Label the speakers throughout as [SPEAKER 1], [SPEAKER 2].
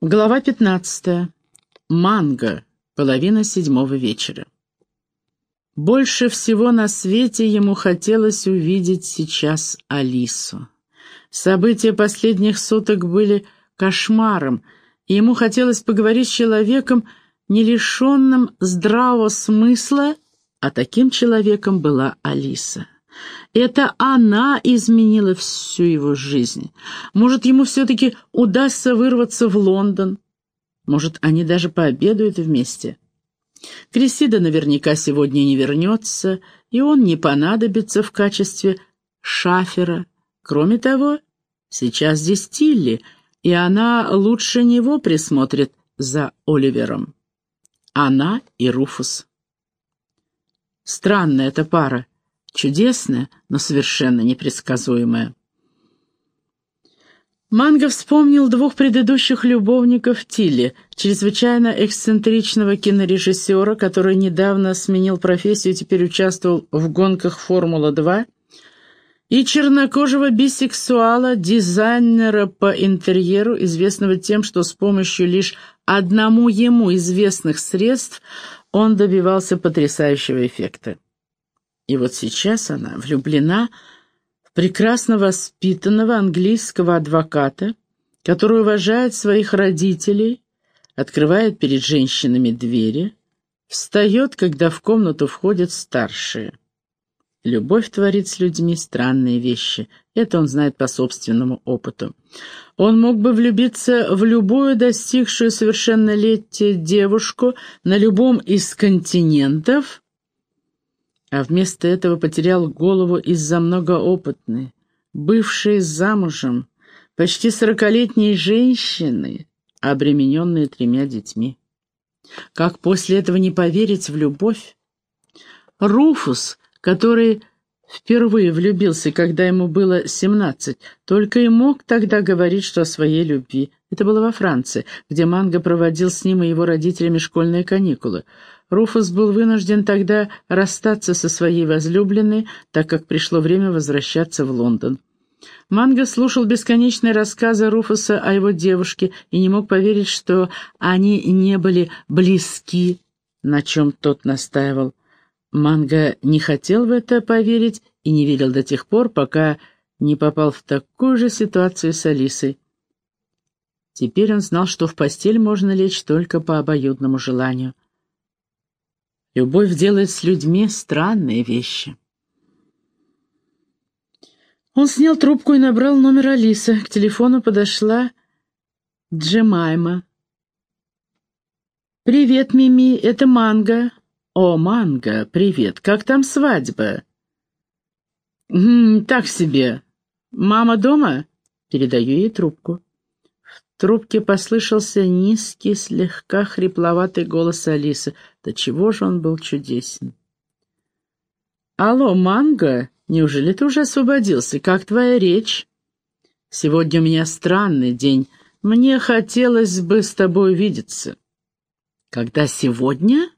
[SPEAKER 1] Глава 15. Манго. Половина седьмого вечера. Больше всего на свете ему хотелось увидеть сейчас Алису. События последних суток были кошмаром, и ему хотелось поговорить с человеком, не лишенным здравого смысла, а таким человеком была Алиса. Это она изменила всю его жизнь. Может, ему все-таки удастся вырваться в Лондон. Может, они даже пообедают вместе. Крисида наверняка сегодня не вернется, и он не понадобится в качестве шафера. Кроме того, сейчас здесь Тилли, и она лучше него присмотрит за Оливером. Она и Руфус. Странная эта пара. Чудесная, но совершенно непредсказуемая. Манго вспомнил двух предыдущих любовников Тилли, чрезвычайно эксцентричного кинорежиссера, который недавно сменил профессию и теперь участвовал в гонках «Формула-2», и чернокожего бисексуала, дизайнера по интерьеру, известного тем, что с помощью лишь одному ему известных средств он добивался потрясающего эффекта. И вот сейчас она влюблена в прекрасно воспитанного английского адвоката, который уважает своих родителей, открывает перед женщинами двери, встает, когда в комнату входят старшие. Любовь творит с людьми странные вещи. Это он знает по собственному опыту. Он мог бы влюбиться в любую достигшую совершеннолетия девушку на любом из континентов, а вместо этого потерял голову из-за многоопытной, бывшей замужем, почти сорокалетней женщины, обремененной тремя детьми. Как после этого не поверить в любовь? Руфус, который впервые влюбился, когда ему было семнадцать, только и мог тогда говорить, что о своей любви. Это было во Франции, где Манго проводил с ним и его родителями школьные каникулы. Руфус был вынужден тогда расстаться со своей возлюбленной, так как пришло время возвращаться в Лондон. Манго слушал бесконечные рассказы Руфуса о его девушке и не мог поверить, что они не были близки, на чем тот настаивал. Манго не хотел в это поверить и не верил до тех пор, пока не попал в такую же ситуацию с Алисой. Теперь он знал, что в постель можно лечь только по обоюдному желанию. Любовь делает с людьми странные вещи. Он снял трубку и набрал номер Алисы. К телефону подошла Джемайма. «Привет, Мими, это Манго». «О, Манго, привет, как там свадьба?» «М -м, «Так себе. Мама дома?» Передаю ей трубку трубке послышался низкий, слегка хрипловатый голос Алисы. Да чего же он был чудесен! «Алло, Манго, неужели ты уже освободился? Как твоя речь?» «Сегодня у меня странный день. Мне хотелось бы с тобой увидеться». «Когда сегодня?»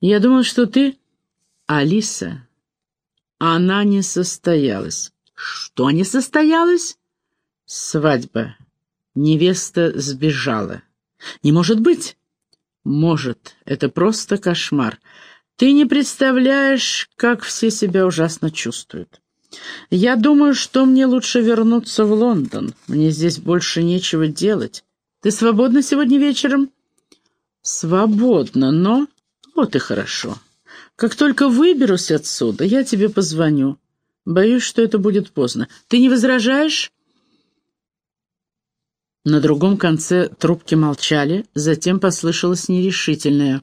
[SPEAKER 1] «Я думал, что ты...» «Алиса, она не состоялась». «Что не состоялась?» «Свадьба. Невеста сбежала. Не может быть. Может, это просто кошмар. Ты не представляешь, как все себя ужасно чувствуют. Я думаю, что мне лучше вернуться в Лондон. Мне здесь больше нечего делать. Ты свободна сегодня вечером? Свободна, но... Вот и хорошо. Как только выберусь отсюда, я тебе позвоню. Боюсь, что это будет поздно. Ты не возражаешь? На другом конце трубки молчали, затем послышалось нерешительное.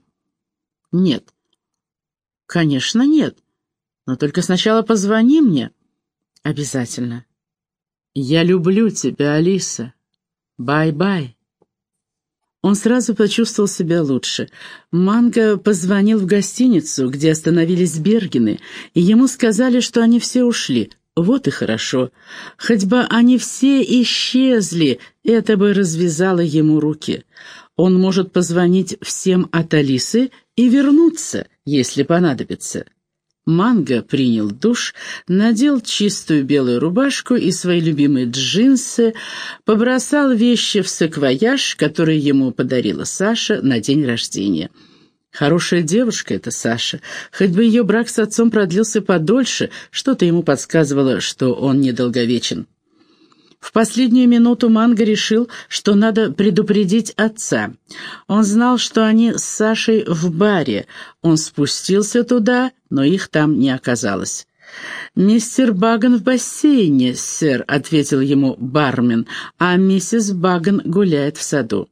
[SPEAKER 1] «Нет». «Конечно, нет. Но только сначала позвони мне». «Обязательно». «Я люблю тебя, Алиса. Bye-bye». Он сразу почувствовал себя лучше. Манго позвонил в гостиницу, где остановились Бергины, и ему сказали, что они все ушли. Вот и хорошо. Хоть бы они все исчезли, это бы развязало ему руки. Он может позвонить всем от Алисы и вернуться, если понадобится. Манго принял душ, надел чистую белую рубашку и свои любимые джинсы, побросал вещи в саквояж, который ему подарила Саша на день рождения. Хорошая девушка эта Саша. Хоть бы ее брак с отцом продлился подольше, что-то ему подсказывало, что он недолговечен. В последнюю минуту Манго решил, что надо предупредить отца. Он знал, что они с Сашей в баре. Он спустился туда, но их там не оказалось. «Мистер Баган в бассейне, сэр», — ответил ему бармен, «а миссис Баган гуляет в саду».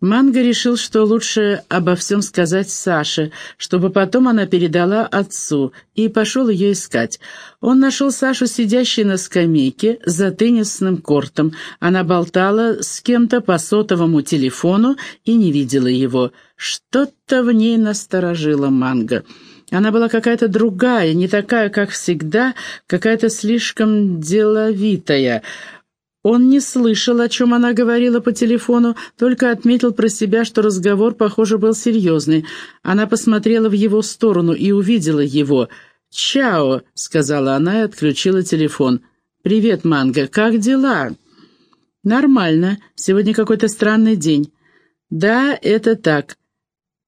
[SPEAKER 1] Манго решил, что лучше обо всем сказать Саше, чтобы потом она передала отцу, и пошел ее искать. Он нашел Сашу, сидящей на скамейке за теннисным кортом. Она болтала с кем-то по сотовому телефону и не видела его. Что-то в ней насторожило Манго. Она была какая-то другая, не такая, как всегда, какая-то слишком деловитая — он не слышал, о чем она говорила по телефону, только отметил про себя, что разговор, похоже, был серьезный. Она посмотрела в его сторону и увидела его. «Чао», — сказала она и отключила телефон. «Привет, Манго, как дела?» «Нормально. Сегодня какой-то странный день». «Да, это так.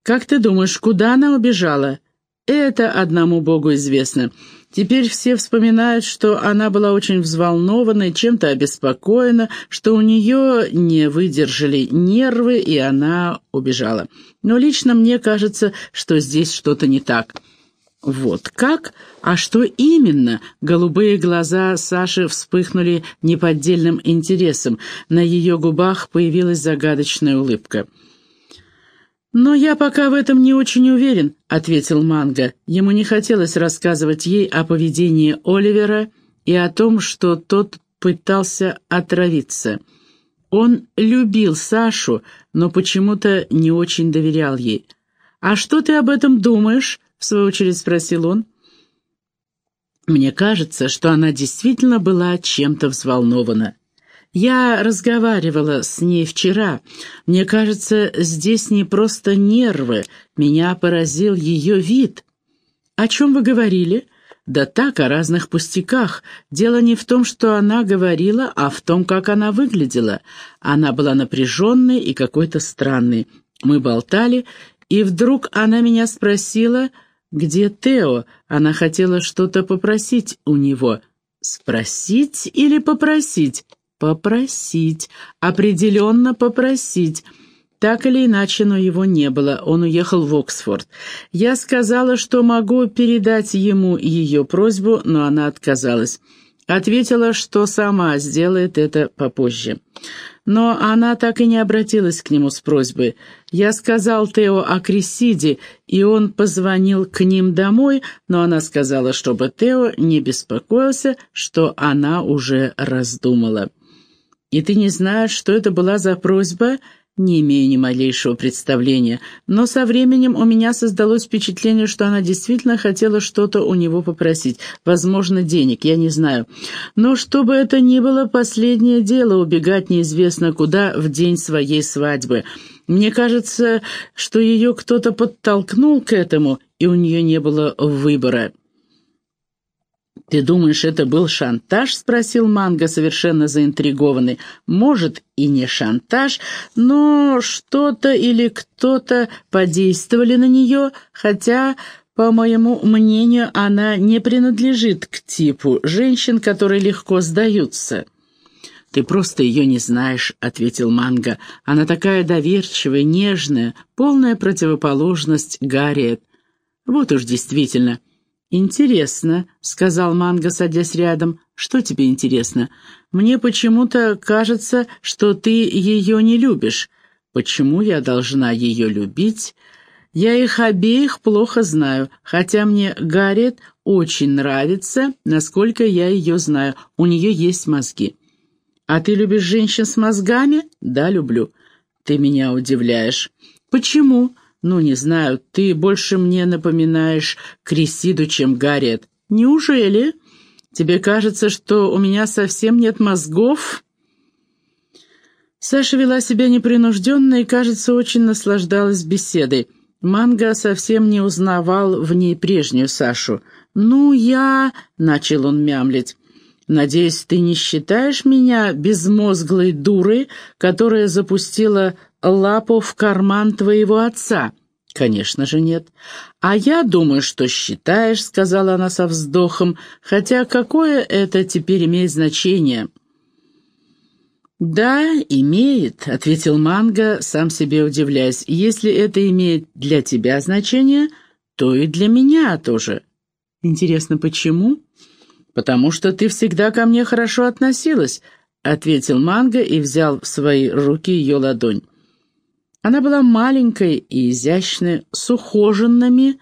[SPEAKER 1] Как ты думаешь, куда она убежала?» «Это одному Богу известно». Теперь все вспоминают, что она была очень взволнована и чем-то обеспокоена, что у нее не выдержали нервы, и она убежала. Но лично мне кажется, что здесь что-то не так. «Вот как? А что именно?» Голубые глаза Саши вспыхнули неподдельным интересом. На ее губах появилась загадочная улыбка. «Но я пока в этом не очень уверен», — ответил Манго. Ему не хотелось рассказывать ей о поведении Оливера и о том, что тот пытался отравиться. Он любил Сашу, но почему-то не очень доверял ей. «А что ты об этом думаешь?» — в свою очередь спросил он. «Мне кажется, что она действительно была чем-то взволнована». Я разговаривала с ней вчера. Мне кажется, здесь не просто нервы. Меня поразил ее вид. О чем вы говорили? Да так, о разных пустяках. Дело не в том, что она говорила, а в том, как она выглядела. Она была напряженной и какой-то странной. Мы болтали, и вдруг она меня спросила, где Тео. Она хотела что-то попросить у него. Спросить или попросить? Попросить, определенно попросить. Так или иначе, но его не было, он уехал в Оксфорд. Я сказала, что могу передать ему ее просьбу, но она отказалась. Ответила, что сама сделает это попозже. Но она так и не обратилась к нему с просьбой. Я сказал Тео о Крисиде, и он позвонил к ним домой, но она сказала, чтобы Тео не беспокоился, что она уже раздумала. «И ты не знаешь, что это была за просьба?» «Не имею ни малейшего представления, но со временем у меня создалось впечатление, что она действительно хотела что-то у него попросить, возможно, денег, я не знаю. Но что бы это ни было, последнее дело убегать неизвестно куда в день своей свадьбы. Мне кажется, что ее кто-то подтолкнул к этому, и у нее не было выбора». «Ты думаешь, это был шантаж?» — спросил Манго, совершенно заинтригованный. «Может, и не шантаж, но что-то или кто-то подействовали на нее, хотя, по моему мнению, она не принадлежит к типу женщин, которые легко сдаются». «Ты просто ее не знаешь», — ответил Манго. «Она такая доверчивая, нежная, полная противоположность Гарриет». «Вот уж действительно». «Интересно», — сказал Манго, садясь рядом. «Что тебе интересно? Мне почему-то кажется, что ты ее не любишь. Почему я должна ее любить? Я их обеих плохо знаю, хотя мне Гарриет очень нравится, насколько я ее знаю. У нее есть мозги». «А ты любишь женщин с мозгами?» «Да, люблю». «Ты меня удивляешь». «Почему?» «Ну, не знаю, ты больше мне напоминаешь Крисиду, чем Гарриет». «Неужели? Тебе кажется, что у меня совсем нет мозгов?» Саша вела себя непринужденно и, кажется, очень наслаждалась беседой. Манго совсем не узнавал в ней прежнюю Сашу. «Ну, я...» — начал он мямлить. «Надеюсь, ты не считаешь меня безмозглой дурой, которая запустила лапу в карман твоего отца?» «Конечно же нет». «А я думаю, что считаешь», — сказала она со вздохом, «хотя какое это теперь имеет значение?» «Да, имеет», — ответил Манго, сам себе удивляясь. «Если это имеет для тебя значение, то и для меня тоже». «Интересно, почему?» «Потому что ты всегда ко мне хорошо относилась», — ответил Манго и взял в свои руки ее ладонь. Она была маленькой и изящной, с ухоженными,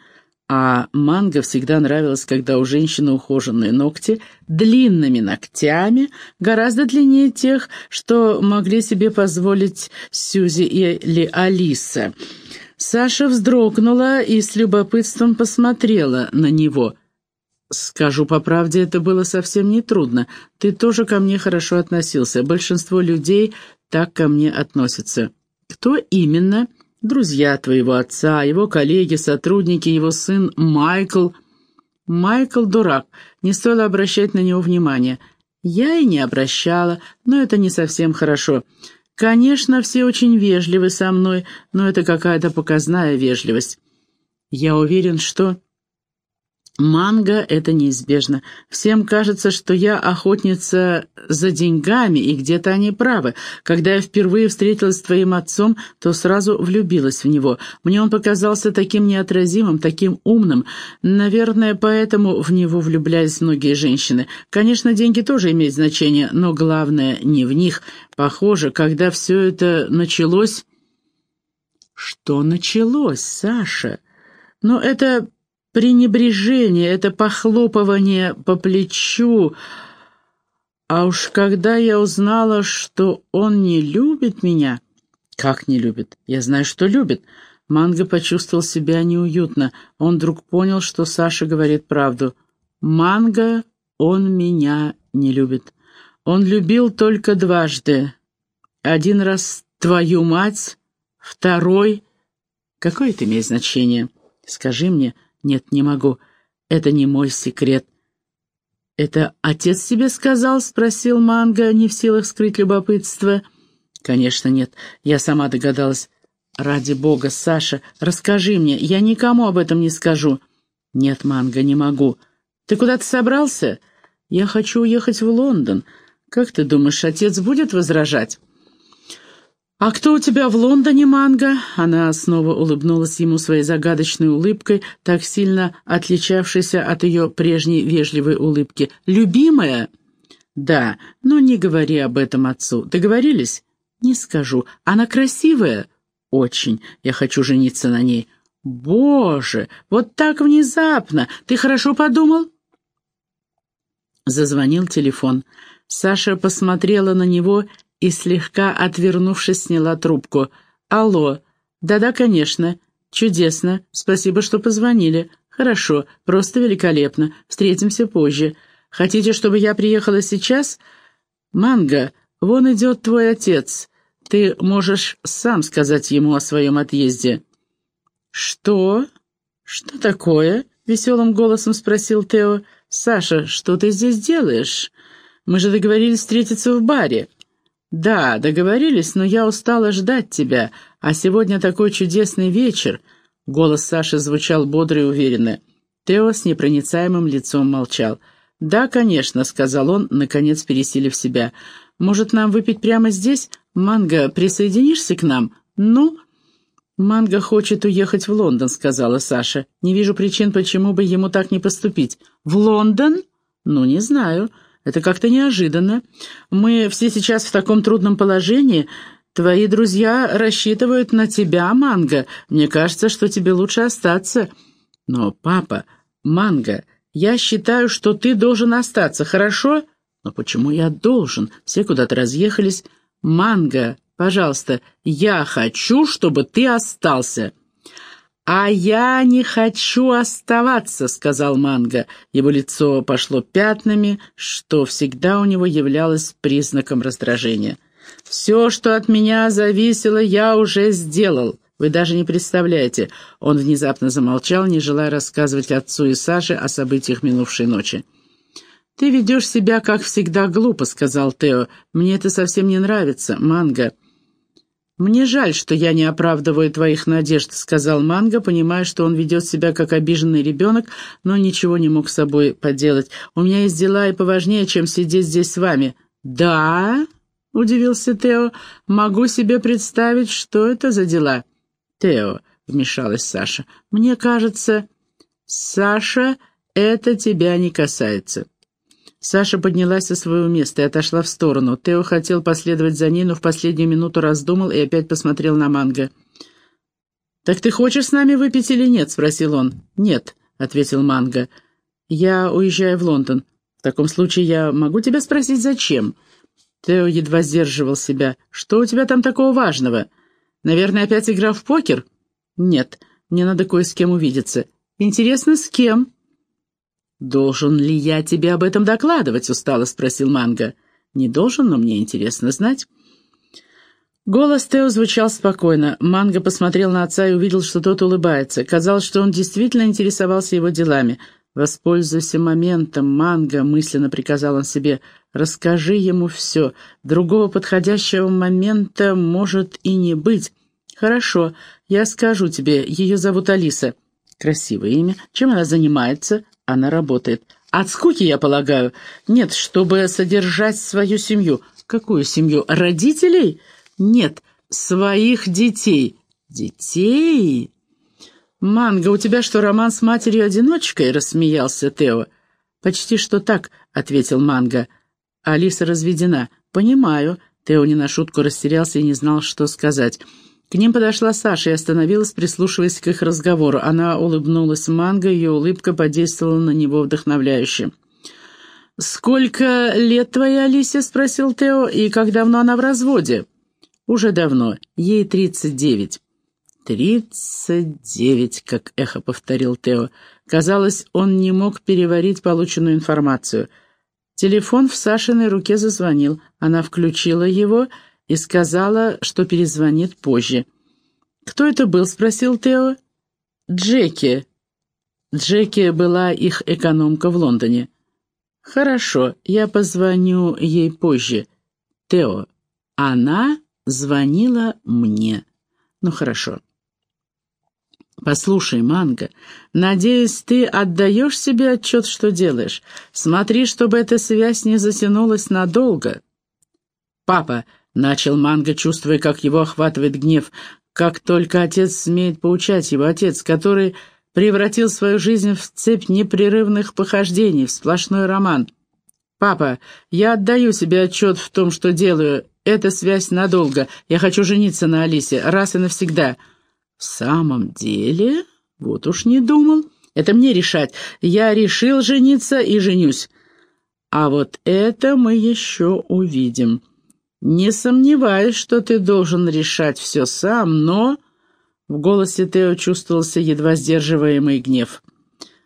[SPEAKER 1] а манго всегда нравилось, когда у женщины ухоженные ногти, длинными ногтями, гораздо длиннее тех, что могли себе позволить Сюзи или Алиса. Саша вздрогнула и с любопытством посмотрела на него. «Скажу по правде, это было совсем нетрудно. Ты тоже ко мне хорошо относился. Большинство людей так ко мне относятся». «Кто именно?» Друзья твоего отца, его коллеги, сотрудники, его сын Майкл. Майкл дурак, не стоило обращать на него внимания. Я и не обращала, но это не совсем хорошо. Конечно, все очень вежливы со мной, но это какая-то показная вежливость. Я уверен, что... Манго — это неизбежно. Всем кажется, что я охотница за деньгами, и где-то они правы. Когда я впервые встретилась с твоим отцом, то сразу влюбилась в него. Мне он показался таким неотразимым, таким умным. Наверное, поэтому в него влюблялись многие женщины. Конечно, деньги тоже имеют значение, но главное не в них. Похоже, когда все это началось... Что началось, Саша? Но это пренебрежение, это похлопывание по плечу. А уж когда я узнала, что он не любит меня... Как не любит? Я знаю, что любит. Манго почувствовал себя неуютно. Он вдруг понял, что Саша говорит правду. Манго, он меня не любит. Он любил только дважды. Один раз твою мать, второй... Какое это имеет значение? Скажи мне, «Нет, не могу. Это не мой секрет». «Это отец тебе сказал?» — спросил Манго, не в силах скрыть любопытство. «Конечно нет. Я сама догадалась. Ради бога, Саша, расскажи мне. Я никому об этом не скажу». «Нет, Манго, не могу. Ты куда-то собрался?» «Я хочу уехать в Лондон. Как ты думаешь, отец будет возражать?» «А кто у тебя в Лондоне, Манго?» Она снова улыбнулась ему своей загадочной улыбкой, так сильно отличавшейся от ее прежней вежливой улыбки. «Любимая?» «Да, но не говори об этом отцу. Договорились?» «Не скажу. Она красивая?» «Очень. Я хочу жениться на ней». «Боже, вот так внезапно! Ты хорошо подумал?» Зазвонил телефон. Саша посмотрела на него и, слегка отвернувшись, сняла трубку. «Алло. Да-да, конечно. Чудесно. Спасибо, что позвонили. Хорошо. Просто великолепно. Встретимся позже. Хотите, чтобы я приехала сейчас? Манго, вон идет твой отец. Ты можешь сам сказать ему о своем отъезде». «Что? Что такое?» — веселым голосом спросил Тео. «Саша, что ты здесь делаешь? Мы же договорились встретиться в баре». «Да, договорились, но я устала ждать тебя, а сегодня такой чудесный вечер». Голос Саши звучал бодро и уверенно. Тео с непроницаемым лицом молчал. «Да, конечно», — сказал он, наконец пересилив себя. «Может, нам выпить прямо здесь? Манго, присоединишься к нам? Ну?» «Манго хочет уехать в Лондон», — сказала Саша. «Не вижу причин, почему бы ему так не поступить». «В Лондон?» «Ну, не знаю. Это как-то неожиданно. Мы все сейчас в таком трудном положении. Твои друзья рассчитывают на тебя, Манго. Мне кажется, что тебе лучше остаться. Но, папа, Манго, я считаю, что ты должен остаться, хорошо? Но почему я должен? Все куда-то разъехались. Манго, пожалуйста, я хочу, чтобы ты остался. «А я не хочу оставаться», — сказал Манго. Его лицо пошло пятнами, что всегда у него являлось признаком раздражения. «Все, что от меня зависело, я уже сделал. Вы даже не представляете». Он внезапно замолчал, не желая рассказывать отцу и Саше о событиях минувшей ночи. «Ты ведешь себя, как всегда, глупо», — сказал Тео. «Мне это совсем не нравится, Манго». «Мне жаль, что я не оправдываю твоих надежд», — сказал Манго, понимая, что он ведет себя как обиженный ребенок, но ничего не мог с собой поделать. «У меня есть дела и поважнее, чем сидеть здесь с вами». «Да?» — удивился Тео. «Могу себе представить, что это за дела». «Тео», — вмешалась Саша, — «мне кажется...» «Саша, это тебя не касается». Саша поднялась со своего места и отошла в сторону. Тео хотел последовать за ней, но в последнюю минуту раздумал и опять посмотрел на Манго. «Так ты хочешь с нами выпить или нет?» — спросил он. «Нет», — ответил Манго. «Я уезжаю в Лондон. В таком случае я могу тебя спросить, зачем?» Тео едва сдерживал себя. «Что у тебя там такого важного? Наверное, опять игра в покер?» «Нет, мне надо кое с кем увидеться». «Интересно, с кем?» «Должен ли я тебе об этом докладывать?» — устало спросил Манго. «Не должен, но мне интересно знать». Голос Тео звучал спокойно. Манго посмотрел на отца и увидел, что тот улыбается. Казалось, что он действительно интересовался его делами. «Воспользуйся моментом, Манго», — мысленно приказал он себе. «Расскажи ему все. Другого подходящего момента может и не быть». «Хорошо, я скажу тебе. Ее зовут Алиса». «Красивое имя. Чем она занимается?» Она работает. От скуки, я полагаю? Нет, чтобы содержать свою семью. Какую семью? Родителей? Нет, своих детей. Детей? «Манго, у тебя что, роман с матерью-одиночкой?» — рассмеялся Тео. «Почти что так», — ответил Манго. «Алиса разведена». «Понимаю». Тео не на шутку растерялся и не знал, что сказать. К ним подошла Саша и остановилась, прислушиваясь к их разговору. Она улыбнулась Манго, ее улыбка подействовала на него вдохновляюще. «Сколько лет твоей Алисе?» — спросил Тео. «И как давно она в разводе?» «Уже давно. Ей тридцать девять». «Тридцать девять», — как эхо повторил Тео. Казалось, он не мог переварить полученную информацию. Телефон в Сашиной руке зазвонил. Она включила его сказала, что перезвонит позже. «Кто это был?» — спросил Тео. «Джеки». Джеки была их экономка в Лондоне. «Хорошо, я позвоню ей позже. Тео, она звонила мне. Ну, хорошо». «Послушай, Манго, надеюсь, ты отдаешь себе отчет, что делаешь. Смотри, чтобы эта связь не затянулась надолго». «Папа, — начал Манго, чувствуя, как его охватывает гнев. Как только отец смеет поучать его, отец, который превратил свою жизнь в цепь непрерывных похождений, в сплошной роман. «Папа, я отдаю себе отчет в том, что делаю. Эта связь надолго. Я хочу жениться на Алисе, раз и навсегда». «В самом деле? Вот уж не думал. Это мне решать. Я решил жениться и женюсь. А вот это мы еще увидим». «Не сомневаюсь, что ты должен решать все сам, но...» В голосе Тео чувствовался едва сдерживаемый гнев.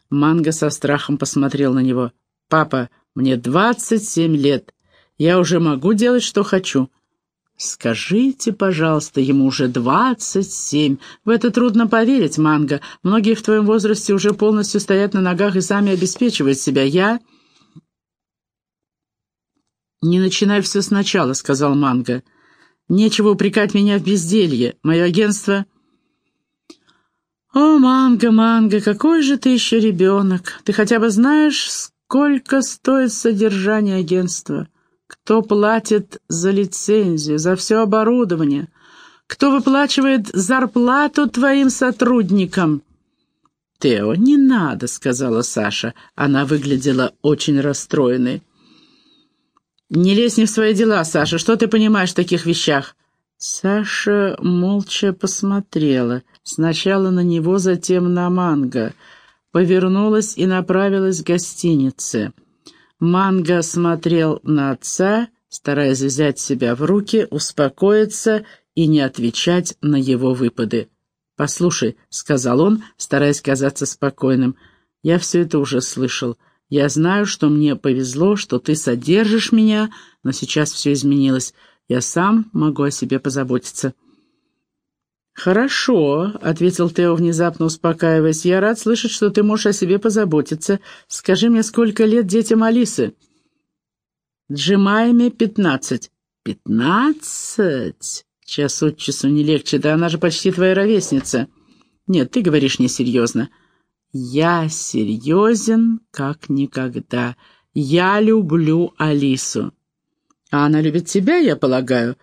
[SPEAKER 1] Манго со страхом посмотрел на него. «Папа, мне двадцать семь лет. Я уже могу делать, что хочу». «Скажите, пожалуйста, ему уже двадцать семь. В это трудно поверить, Манго. Многие в твоем возрасте уже полностью стоят на ногах и сами обеспечивают себя. Я...» «Не начинай все сначала», — сказал Манго. «Нечего упрекать меня в безделье. Мое агентство...» «О, Манго, Манго, какой же ты еще ребенок! Ты хотя бы знаешь, сколько стоит содержание агентства? Кто платит за лицензию, за все оборудование? Кто выплачивает зарплату твоим сотрудникам?» «Тео, не надо», — сказала Саша. Она выглядела очень расстроенной. «Не лезь не в свои дела, Саша. Что ты понимаешь в таких вещах?» Саша молча посмотрела. Сначала на него, затем на Манго. Повернулась и направилась к гостинице. Манго смотрел на отца, стараясь взять себя в руки, успокоиться и не отвечать на его выпады. «Послушай», — сказал он, стараясь казаться спокойным, — «я все это уже слышал. Я знаю, что мне повезло, что ты содержишь меня, но сейчас все изменилось. Я сам могу о себе позаботиться». «Хорошо», — ответил Тео, внезапно успокаиваясь. «Я рад слышать, что ты можешь о себе позаботиться. Скажи мне, сколько лет детям Алисы?» «Джемайме пятнадцать». «Пятнадцать?» Час от часу не легче, да она же почти твоя ровесница. Нет, ты говоришь несерьезно. Я серьезен, как никогда. Я люблю Алису. А она любит тебя, я полагаю?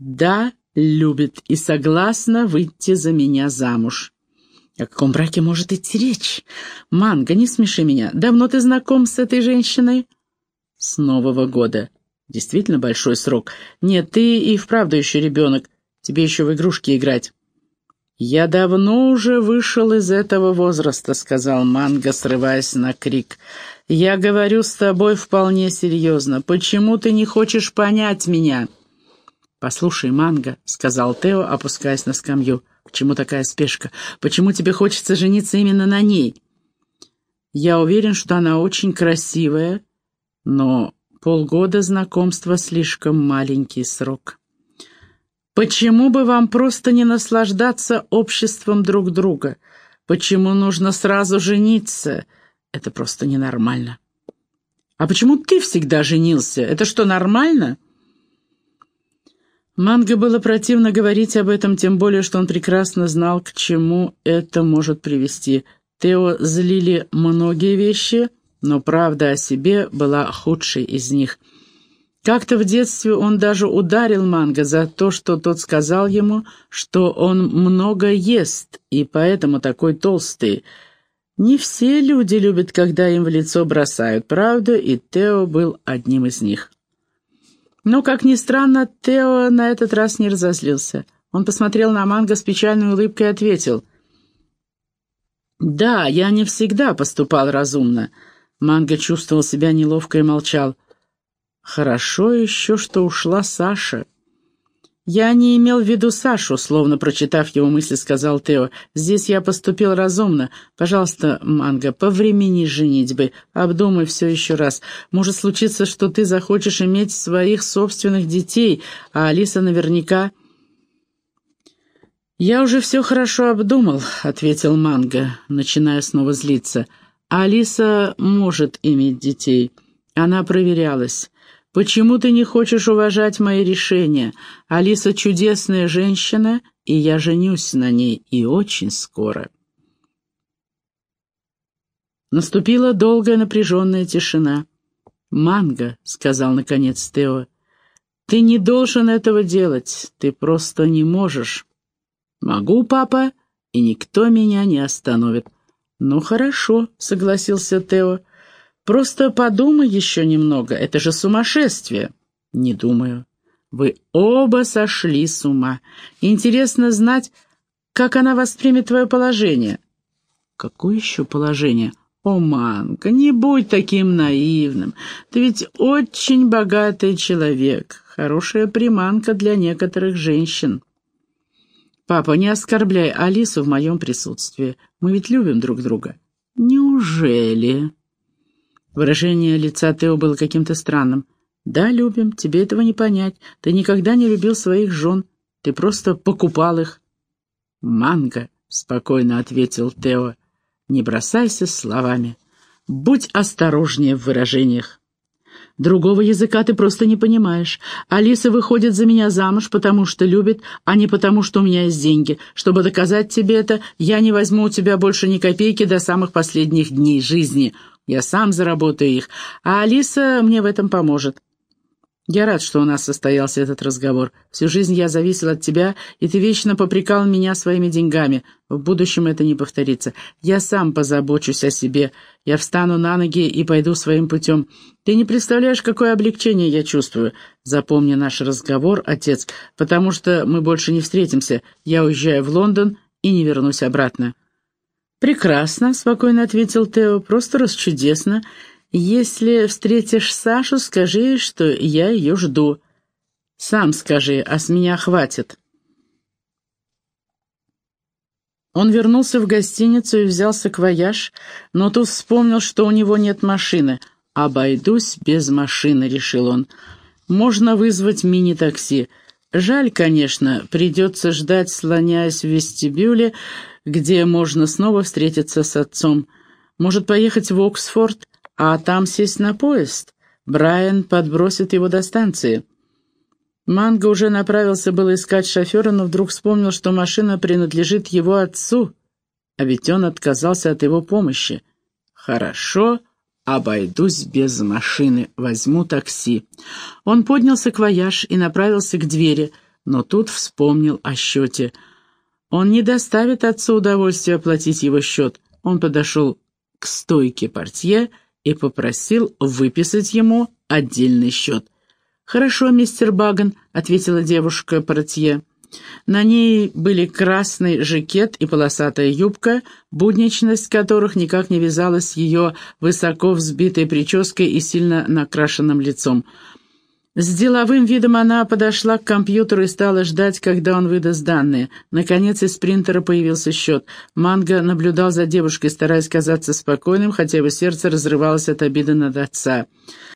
[SPEAKER 1] Да, любит и согласна выйти за меня замуж. О каком браке может идти речь? Манго, не смеши меня. Давно ты знаком с этой женщиной? С Нового года. Действительно большой срок. Нет, ты и вправду еще ребенок. Тебе еще в игрушки играть. «Я давно уже вышел из этого возраста», — сказал Манго, срываясь на крик. «Я говорю с тобой вполне серьезно. Почему ты не хочешь понять меня?» «Послушай, Манго», — сказал Тео, опускаясь на скамью, — «к чему такая спешка? Почему тебе хочется жениться именно на ней?» «Я уверен, что она очень красивая, но Полгода знакомства — слишком маленький срок. Почему бы вам просто не наслаждаться обществом друг друга? Почему нужно сразу жениться? Это просто ненормально. А почему ты всегда женился? Это что, нормально? Манго было противно говорить об этом, тем более, что он прекрасно знал, к чему это может привести. Тео злили многие вещи — но правда о себе была худшей из них. Как-то в детстве он даже ударил Манго за то, что тот сказал ему, что он много ест и поэтому такой толстый. Не все люди любят, когда им в лицо бросают правду, и Тео был одним из них. Но, как ни странно, Тео на этот раз не разозлился. Он посмотрел на Манго с печальной улыбкой и ответил. «Да, я не всегда поступал разумно». Манго чувствовал себя неловко и молчал. «Хорошо еще, что ушла Саша». «Я не имел в виду Сашу», — словно прочитав его мысли, сказал Тео. «Здесь я поступил разумно. Пожалуйста, Манго, повремени женитьбы. Обдумай все еще раз. Может случиться, что ты захочешь иметь своих собственных детей, а Алиса наверняка...» «Я уже все хорошо обдумал», — ответил Манго, начиная снова злиться. Алиса может иметь детей. Она проверялась. Почему ты не хочешь уважать мои решения? Алиса чудесная женщина, и я женюсь на ней, и очень скоро. Наступила долгая напряженная тишина. «Манго», — сказал наконец Тео, — «ты не должен этого делать, ты просто не можешь». «Могу, папа, и никто меня не остановит». «Ну хорошо», — согласился Тео. «Просто подумай еще немного, это же сумасшествие». «Не думаю. Вы оба сошли с ума. Интересно знать, как она воспримет твое положение». «Какое еще положение?» «О, Манка, не будь таким наивным. Ты ведь очень богатый человек, хорошая приманка для некоторых женщин». «Папа, не оскорбляй Алису в моем присутствии. Мы ведь любим друг друга». «Неужели?» Выражение лица Тео было каким-то странным. «Да, любим. Тебе этого не понять. Ты никогда не любил своих жен. Ты просто покупал их». «Манго», — спокойно ответил Тео, — «не бросайся словами. Будь осторожнее в выражениях». Другого языка ты просто не понимаешь. Алиса выходит за меня замуж, потому что любит, а не потому, что у меня есть деньги. Чтобы доказать тебе это, я не возьму у тебя больше ни копейки до самых последних дней жизни. Я сам заработаю их, а Алиса мне в этом поможет. Я рад, что у нас состоялся этот разговор. Всю жизнь я зависел от тебя, и ты вечно попрекал меня своими деньгами. В будущем это не повторится. Я сам позабочусь о себе. Я встану на ноги и пойду своим путем. Ты не представляешь, какое облегчение я чувствую. Запомни наш разговор, отец, потому что мы больше не встретимся. Я уезжаю в Лондон и не вернусь обратно». «Прекрасно», — спокойно ответил Тео, — «просто расчудесно. Если встретишь Сашу, скажи, что я ее жду. Сам скажи, а с меня хватит. Он вернулся в гостиницу и взялся к вояж, но тут вспомнил, что у него нет машины. «Обойдусь без машины», — решил он. «Можно вызвать мини-такси. Жаль, конечно, придется ждать, слоняясь в вестибюле, где можно снова встретиться с отцом. Может, поехать в Оксфорд, а там сесть на поезд? Брайан подбросит его до станции. Манго уже направился было искать шофера, но вдруг вспомнил, что машина принадлежит его отцу, а ведь он отказался от его помощи. «Хорошо, обойдусь без машины, возьму такси». Он поднял саквояж и направился к двери, но тут вспомнил о счете. Он не доставит отцу удовольствия оплатить его счет. Он подошел к стойке портье и попросил выписать ему отдельный счет. «Хорошо, мистер Баган», — ответила девушка-портье. На ней были красный жакет и полосатая юбка, будничность которых никак не вязалась с ее высоко взбитой прической и сильно накрашенным лицом. С деловым видом она подошла к компьютеру и стала ждать, когда он выдаст данные. Наконец из принтера появился счет. Манго наблюдал за девушкой, стараясь казаться спокойным, хотя его сердце разрывалось от обиды над отца.